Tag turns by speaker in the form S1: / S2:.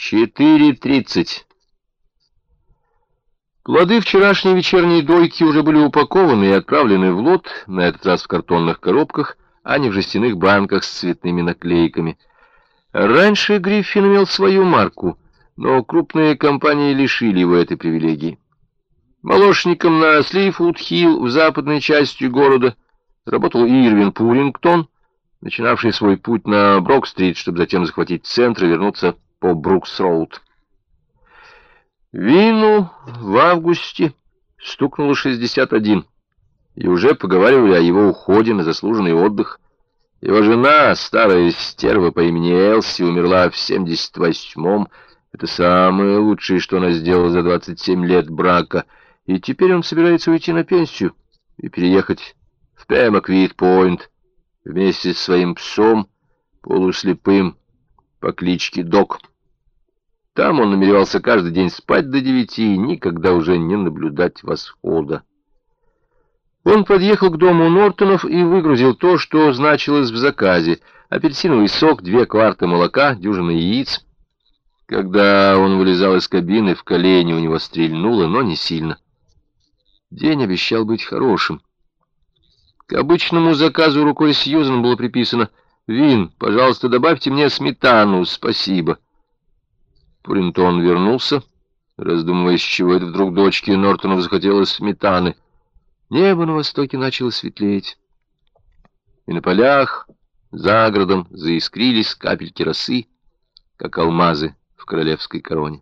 S1: Четыре тридцать. Плоды вчерашней вечерней дойки уже были упакованы и отправлены в лот, на этот раз в картонных коробках, а не в жестяных банках с цветными наклейками. Раньше Гриффин имел свою марку, но крупные компании лишили его этой привилегии. Молочником на Слифуд-Хилл в западной части города работал Ирвин Пурингтон, начинавший свой путь на Брок-стрит, чтобы затем захватить центр и вернуться по Брукс-роуд. Вину в августе стукнуло 61, и уже поговаривали о его уходе на заслуженный отдых. Его жена, старая стерва по имени Элси, умерла в 78-м. Это самое лучшее, что она сделала за 27 лет брака. И теперь он собирается уйти на пенсию и переехать в Пэмаквит-Пойнт вместе с своим псом, полуслепым, по кличке Док. Там он намеревался каждый день спать до девяти и никогда уже не наблюдать восхода. Он подъехал к дому Нортонов и выгрузил то, что значилось в заказе. Апельсиновый сок, две кварты молока, дюжина яиц. Когда он вылезал из кабины, в колени у него стрельнуло, но не сильно. День обещал быть хорошим. К обычному заказу рукой Сьюзан было приписано «Вин, пожалуйста, добавьте мне сметану, спасибо». Пуринтон вернулся, раздумывая, с чего это вдруг дочке Нортонов захотелось сметаны. Небо на востоке начало светлеть, и на полях за городом заискрились капельки росы, как алмазы в королевской короне.